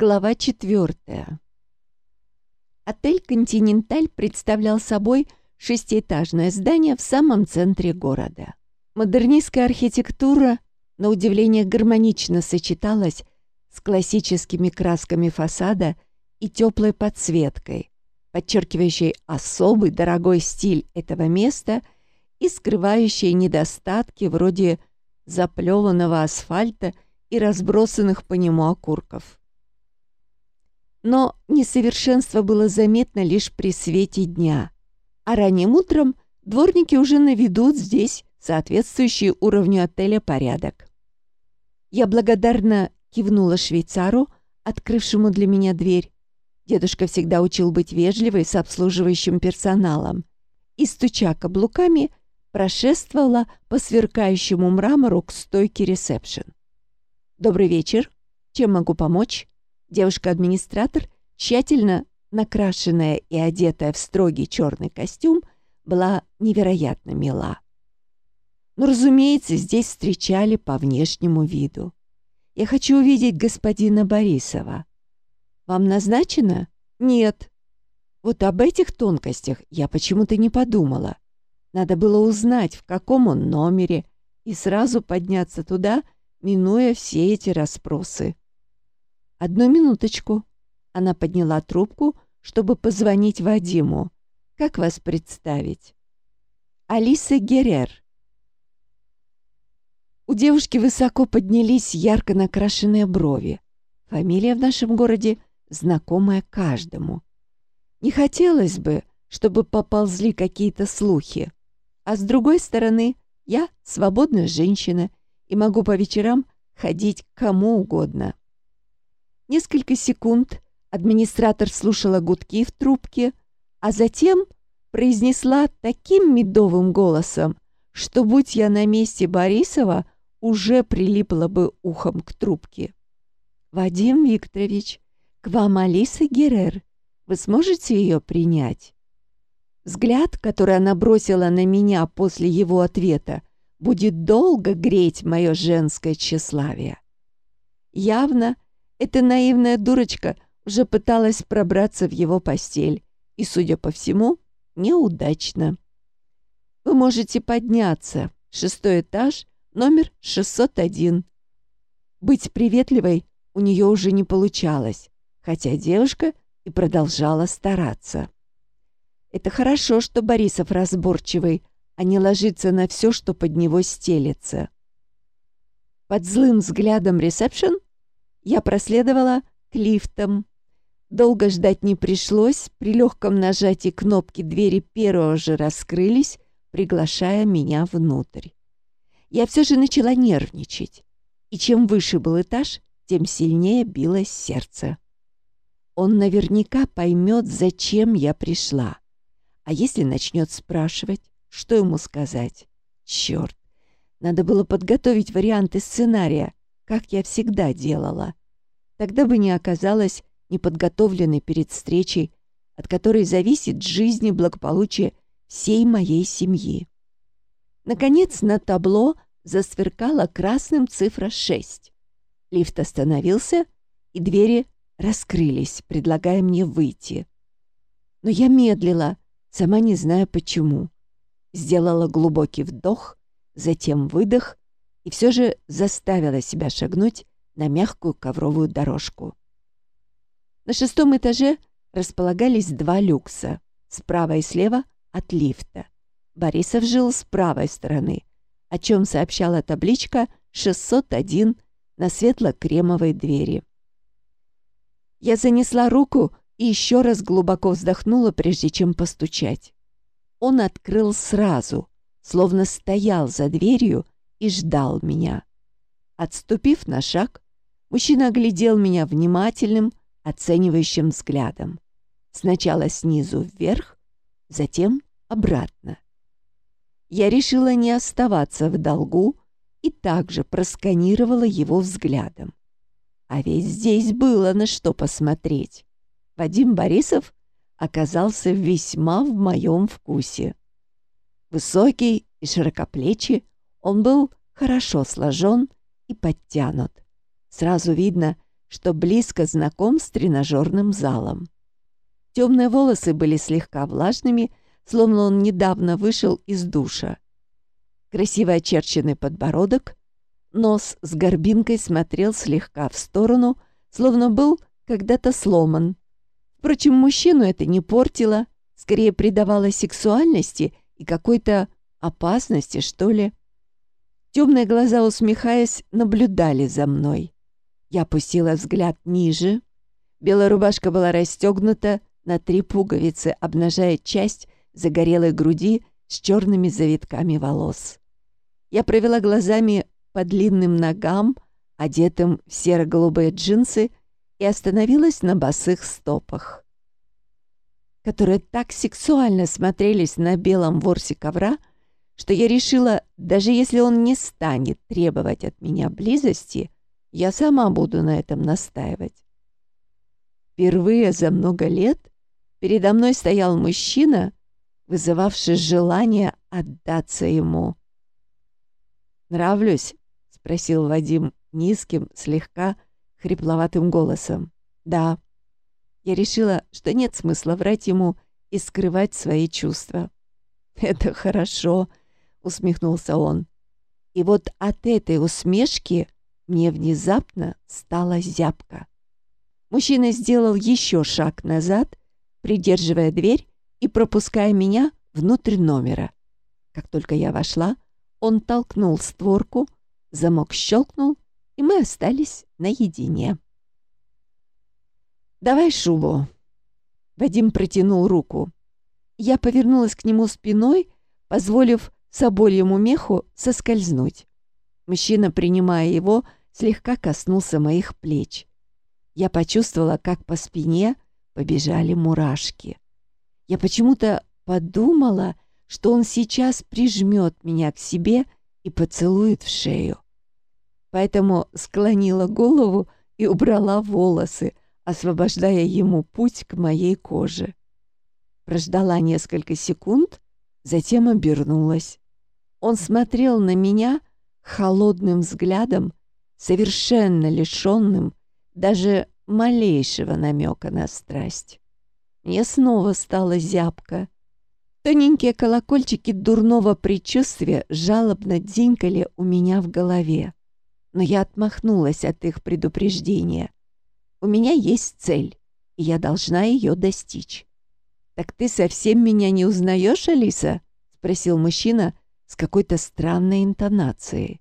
Глава четвертая. Отель «Континенталь» представлял собой шестиэтажное здание в самом центре города. Модернистская архитектура, на удивление, гармонично сочеталась с классическими красками фасада и теплой подсветкой, подчеркивающей особый дорогой стиль этого места и скрывающей недостатки вроде заплеванного асфальта и разбросанных по нему окурков. Но несовершенство было заметно лишь при свете дня, а ранним утром дворники уже наведут здесь соответствующий уровню отеля порядок. Я благодарно кивнула швейцару, открывшему для меня дверь. Дедушка всегда учил быть вежливой с обслуживающим персоналом и, стуча каблуками, прошествовала по сверкающему мрамору к стойке ресепшн. «Добрый вечер. Чем могу помочь?» Девушка-администратор, тщательно накрашенная и одетая в строгий черный костюм, была невероятно мила. Но, разумеется, здесь встречали по внешнему виду. «Я хочу увидеть господина Борисова». «Вам назначено?» «Нет». Вот об этих тонкостях я почему-то не подумала. Надо было узнать, в каком он номере, и сразу подняться туда, минуя все эти расспросы. «Одну минуточку». Она подняла трубку, чтобы позвонить Вадиму. «Как вас представить?» «Алиса Герер». У девушки высоко поднялись ярко накрашенные брови. Фамилия в нашем городе знакомая каждому. Не хотелось бы, чтобы поползли какие-то слухи. А с другой стороны, я свободная женщина и могу по вечерам ходить к кому угодно. Несколько секунд администратор слушала гудки в трубке, а затем произнесла таким медовым голосом, что, будь я на месте Борисова, уже прилипла бы ухом к трубке. «Вадим Викторович, к вам Алиса Герер. Вы сможете ее принять?» Взгляд, который она бросила на меня после его ответа, будет долго греть мое женское тщеславие. Явно эта наивная дурочка уже пыталась пробраться в его постель и, судя по всему, неудачно. Вы можете подняться. Шестой этаж, номер 601. Быть приветливой у нее уже не получалось, хотя девушка и продолжала стараться. Это хорошо, что Борисов разборчивый, а не ложится на все, что под него стелется. Под злым взглядом ресепшн я проследовала к лифтам. Долго ждать не пришлось, при легком нажатии кнопки двери первого же раскрылись, приглашая меня внутрь. Я все же начала нервничать, и чем выше был этаж, тем сильнее билось сердце. Он наверняка поймет, зачем я пришла. А если начнет спрашивать, что ему сказать? Черт! Надо было подготовить варианты сценария, как я всегда делала. Тогда бы не оказалась неподготовленной перед встречей, от которой зависит жизнь и благополучие всей моей семьи. Наконец на табло засверкала красным цифра 6. Лифт остановился, и двери раскрылись, предлагая мне выйти. Но я медлила, сама не зная почему. Сделала глубокий вдох, затем выдох и все же заставила себя шагнуть на мягкую ковровую дорожку. На шестом этаже располагались два люкса, справа и слева от лифта. Борисов жил с правой стороны, о чем сообщала табличка 601 на светло-кремовой двери. Я занесла руку и еще раз глубоко вздохнула, прежде чем постучать. Он открыл сразу, словно стоял за дверью и ждал меня. Отступив на шаг, Мужчина оглядел меня внимательным, оценивающим взглядом. Сначала снизу вверх, затем обратно. Я решила не оставаться в долгу и также просканировала его взглядом. А ведь здесь было на что посмотреть. Вадим Борисов оказался весьма в моем вкусе. Высокий и широкоплечий, он был хорошо сложен и подтянут. Сразу видно, что близко знаком с тренажерным залом. Темные волосы были слегка влажными, словно он недавно вышел из душа. Красиво очерченный подбородок, нос с горбинкой смотрел слегка в сторону, словно был когда-то сломан. Впрочем, мужчину это не портило, скорее придавало сексуальности и какой-то опасности, что ли. Темные глаза, усмехаясь, наблюдали за мной. Я опустила взгляд ниже. Белая рубашка была расстегнута на три пуговицы, обнажая часть загорелой груди с черными завитками волос. Я провела глазами по длинным ногам, одетым в серо-голубые джинсы, и остановилась на босых стопах, которые так сексуально смотрелись на белом ворсе ковра, что я решила, даже если он не станет требовать от меня близости, я сама буду на этом настаивать. Впервые за много лет передо мной стоял мужчина, вызывавший желание отдаться ему. «Нравлюсь?» — спросил Вадим низким, слегка хрипловатым голосом. «Да». Я решила, что нет смысла врать ему и скрывать свои чувства. «Это хорошо», — усмехнулся он. И вот от этой усмешки мне внезапно стало зябко. Мужчина сделал еще шаг назад, придерживая дверь и пропуская меня внутрь номера. Как только я вошла, он толкнул створку, замок щелкнул, и мы остались наедине. «Давай шубу». Вадим протянул руку. Я повернулась к нему спиной, позволив собольему меху соскользнуть. Мужчина, принимая его, слегка коснулся моих плеч. Я почувствовала, как по спине побежали мурашки. Я почему-то подумала, что он сейчас прижмет меня к себе и поцелует в шею. Поэтому склонила голову и убрала волосы, освобождая ему путь к моей коже. Прождала несколько секунд, затем обернулась. Он смотрел на меня холодным взглядом, совершенно лишенным даже малейшего намека на страсть. Мне снова стало зябко. Тоненькие колокольчики дурного предчувствия жалобно дзинькали у меня в голове. Но я отмахнулась от их предупреждения. У меня есть цель, и я должна ее достичь. «Так ты совсем меня не узнаешь, Алиса?» — спросил мужчина с какой-то странной интонацией.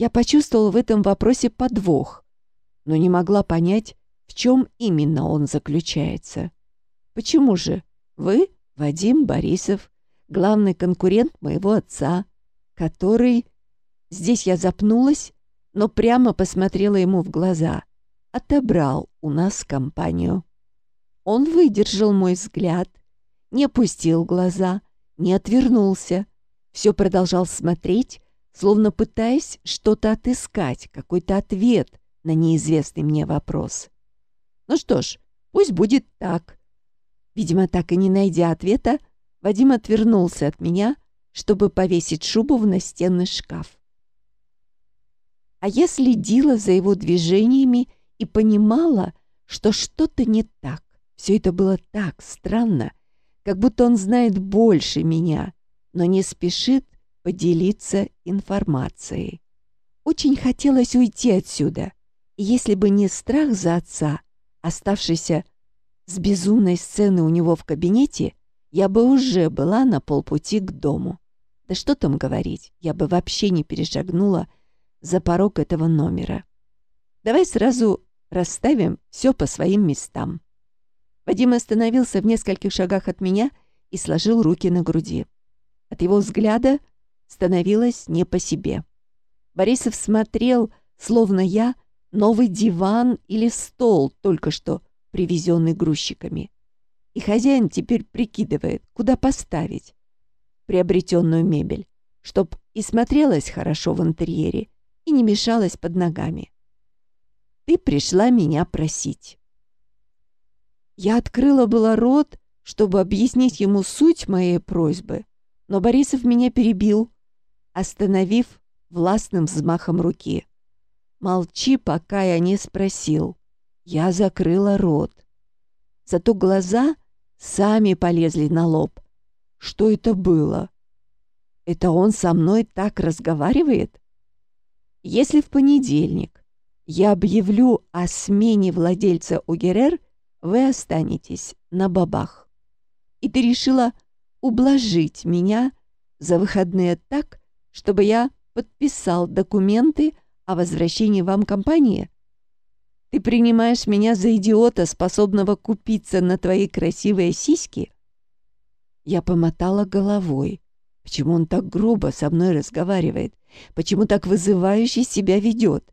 Я почувствовала в этом вопросе подвох, но не могла понять, в чем именно он заключается. Почему же вы, Вадим Борисов, главный конкурент моего отца, который... Здесь я запнулась, но прямо посмотрела ему в глаза. Отобрал у нас компанию. Он выдержал мой взгляд, не опустил глаза, не отвернулся, все продолжал смотреть, словно пытаясь что-то отыскать, какой-то ответ на неизвестный мне вопрос. Ну что ж, пусть будет так. Видимо, так и не найдя ответа, Вадим отвернулся от меня, чтобы повесить шубу в настенный шкаф. А я следила за его движениями и понимала, что что-то не так. Все это было так странно, как будто он знает больше меня, но не спешит поделиться информацией. Очень хотелось уйти отсюда, если бы не страх за отца, оставшийся с безумной сцены у него в кабинете, я бы уже была на полпути к дому. Да что там говорить, я бы вообще не перешагнула за порог этого номера. Давай сразу расставим все по своим местам. Вадим остановился в нескольких шагах от меня и сложил руки на груди. От его взгляда становилось не по себе. Борисов смотрел, словно я, новый диван или стол, только что привезенный грузчиками. И хозяин теперь прикидывает, куда поставить приобретенную мебель, чтоб и смотрелась хорошо в интерьере, и не мешалась под ногами. Ты пришла меня просить. Я открыла было рот, чтобы объяснить ему суть моей просьбы, но Борисов меня перебил, остановив властным взмахом руки. Молчи, пока я не спросил. Я закрыла рот. Зато глаза сами полезли на лоб. Что это было? Это он со мной так разговаривает? Если в понедельник я объявлю о смене владельца УГРР, вы останетесь на бабах. И ты решила ублажить меня за выходные так, чтобы я подписал документы о возвращении вам компании? Ты принимаешь меня за идиота, способного купиться на твои красивые сиськи? Я помотала головой. Почему он так грубо со мной разговаривает? Почему так вызывающе себя ведет?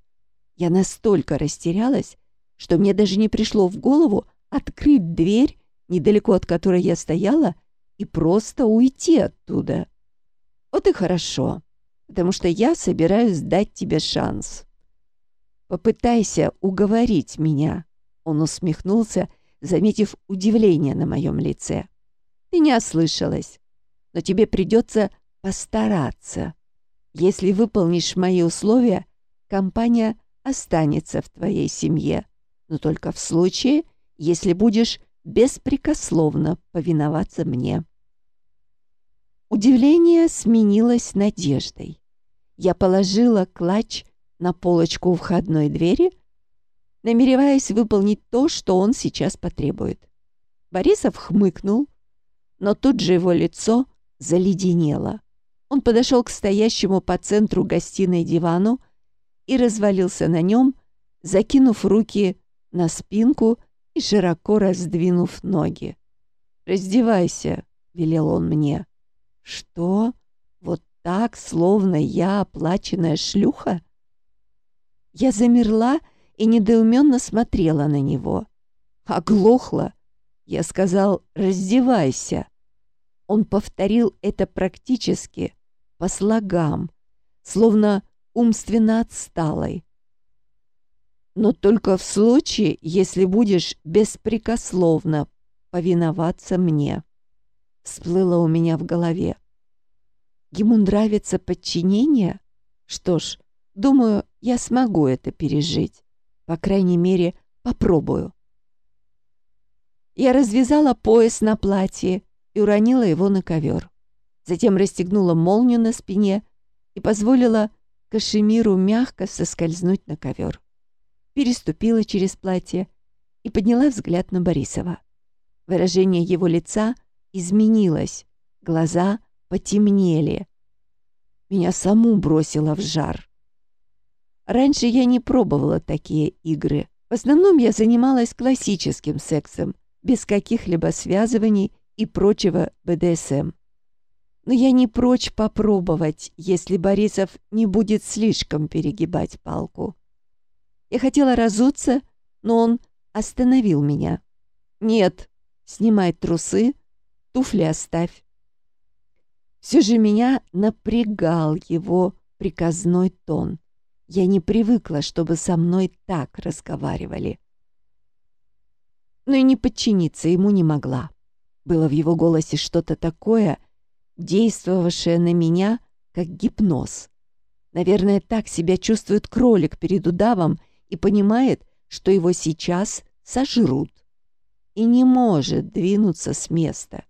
Я настолько растерялась, что мне даже не пришло в голову открыть дверь, недалеко от которой я стояла, и просто уйти оттуда. Вот и хорошо потому что я собираюсь дать тебе шанс. Попытайся уговорить меня. Он усмехнулся, заметив удивление на моем лице. Ты не ослышалась, но тебе придется постараться. Если выполнишь мои условия, компания останется в твоей семье, но только в случае, если будешь беспрекословно повиноваться мне. Удивление сменилось надеждой. Я положила клатч на полочку у входной двери, намереваясь выполнить то, что он сейчас потребует. Борисов хмыкнул, но тут же его лицо заледенело. Он подошел к стоящему по центру гостиной дивану и развалился на нем, закинув руки на спинку и широко раздвинув ноги. «Раздевайся», — велел он мне. Что? Вот так, словно я оплаченная шлюха? Я замерла и недоуменно смотрела на него. Оглохла. Я сказал «раздевайся». Он повторил это практически, по слогам, словно умственно отсталой. Но только в случае, если будешь беспрекословно повиноваться мне всплыло у меня в голове. Ему нравится подчинение? Что ж, думаю, я смогу это пережить. По крайней мере, попробую. Я развязала пояс на платье и уронила его на ковер. Затем расстегнула молнию на спине и позволила кашемиру мягко соскользнуть на ковер. Переступила через платье и подняла взгляд на Борисова. Выражение его лица — изменилась, глаза потемнели. Меня саму бросило в жар. Раньше я не пробовала такие игры. В основном я занималась классическим сексом, без каких-либо связываний и прочего БДСМ. Но я не прочь попробовать, если Борисов не будет слишком перегибать палку. Я хотела разуться, но он остановил меня. «Нет, снимай трусы, туфли оставь. Все же меня напрягал его приказной тон. Я не привыкла, чтобы со мной так разговаривали. Но и не подчиниться ему не могла. Было в его голосе что-то такое, действовавшее на меня, как гипноз. Наверное, так себя чувствует кролик перед удавом и понимает, что его сейчас сожрут. И не может двинуться с места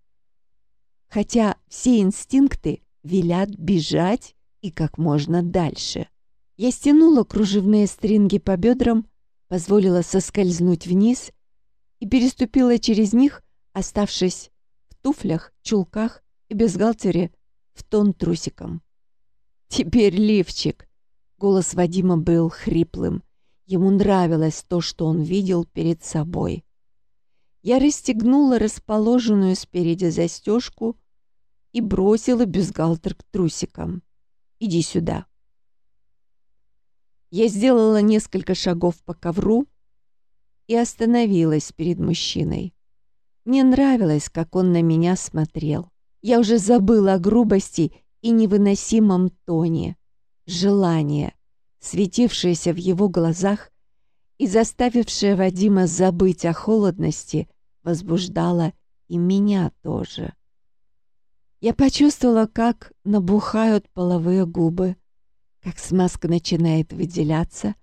хотя все инстинкты велят бежать и как можно дальше. Я стянула кружевные стринги по бедрам, позволила соскользнуть вниз и переступила через них, оставшись в туфлях, чулках и бюстгальтере в тон трусиком. «Теперь лифчик!» Голос Вадима был хриплым. Ему нравилось то, что он видел перед собой. Я расстегнула расположенную спереди застежку и бросила бюстгальтер к трусикам. «Иди сюда». Я сделала несколько шагов по ковру и остановилась перед мужчиной. Мне нравилось, как он на меня смотрел. Я уже забыла о грубости и невыносимом тоне. Желание, светившееся в его глазах и заставившее Вадима забыть о холодности, возбуждало и меня тоже. Я почувствовала, как набухают половые губы, как смазка начинает выделяться,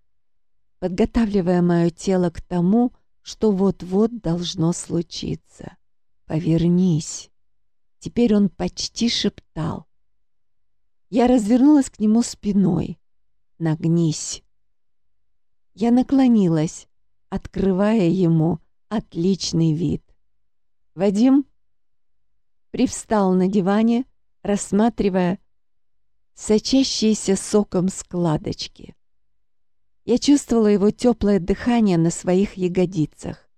подготавливая мое тело к тому, что вот-вот должно случиться. «Повернись!» Теперь он почти шептал. Я развернулась к нему спиной. «Нагнись!» Я наклонилась, открывая ему отличный вид. Вадим привстал на диване, рассматривая сочащиеся соком складочки. Я чувствовала его теплое дыхание на своих ягодицах.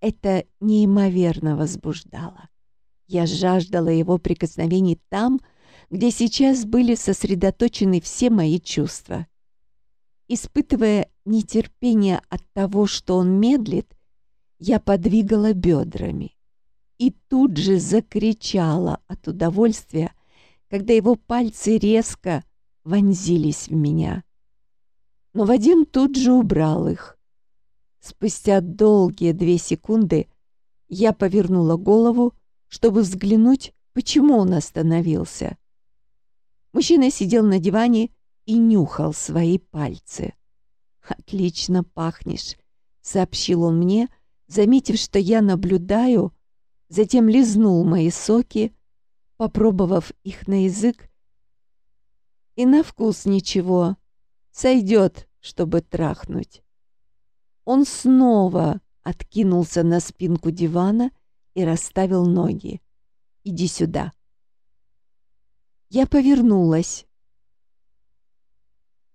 Это неимоверно возбуждало. Я жаждала его прикосновений там, где сейчас были сосредоточены все мои чувства. Испытывая нетерпение от того, что он медлит, я подвигала бедрами и тут же закричала от удовольствия, когда его пальцы резко вонзились в меня. Но Вадим тут же убрал их. Спустя долгие две секунды я повернула голову, чтобы взглянуть, почему он остановился. Мужчина сидел на диване и нюхал свои пальцы. «Отлично пахнешь», — сообщил он мне, заметив, что я наблюдаю, затем лизнул мои соки, попробовав их на язык, и на вкус ничего, сойдет, чтобы трахнуть. Он снова откинулся на спинку дивана и расставил ноги. «Иди сюда». Я повернулась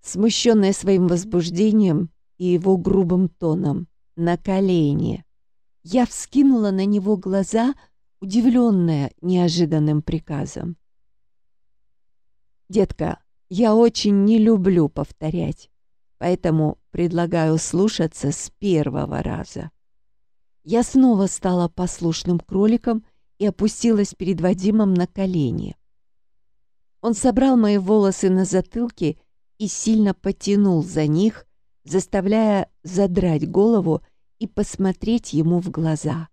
смущенная своим возбуждением и его грубым тоном, на колени. Я вскинула на него глаза, удивленная неожиданным приказом. «Детка, я очень не люблю повторять, поэтому предлагаю слушаться с первого раза». Я снова стала послушным кроликом и опустилась перед Вадимом на колени. Он собрал мои волосы на затылке и сильно потянул за них, заставляя задрать голову и посмотреть ему в глаза.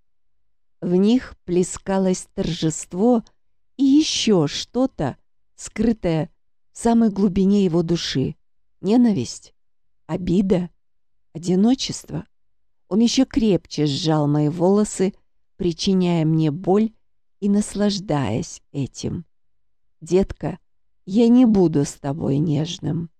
В них плескалось торжество и еще что-то, скрытое в самой глубине его души. Ненависть, обида, одиночество. Он еще крепче сжал мои волосы, причиняя мне боль и наслаждаясь этим. «Детка, я не буду с тобой нежным».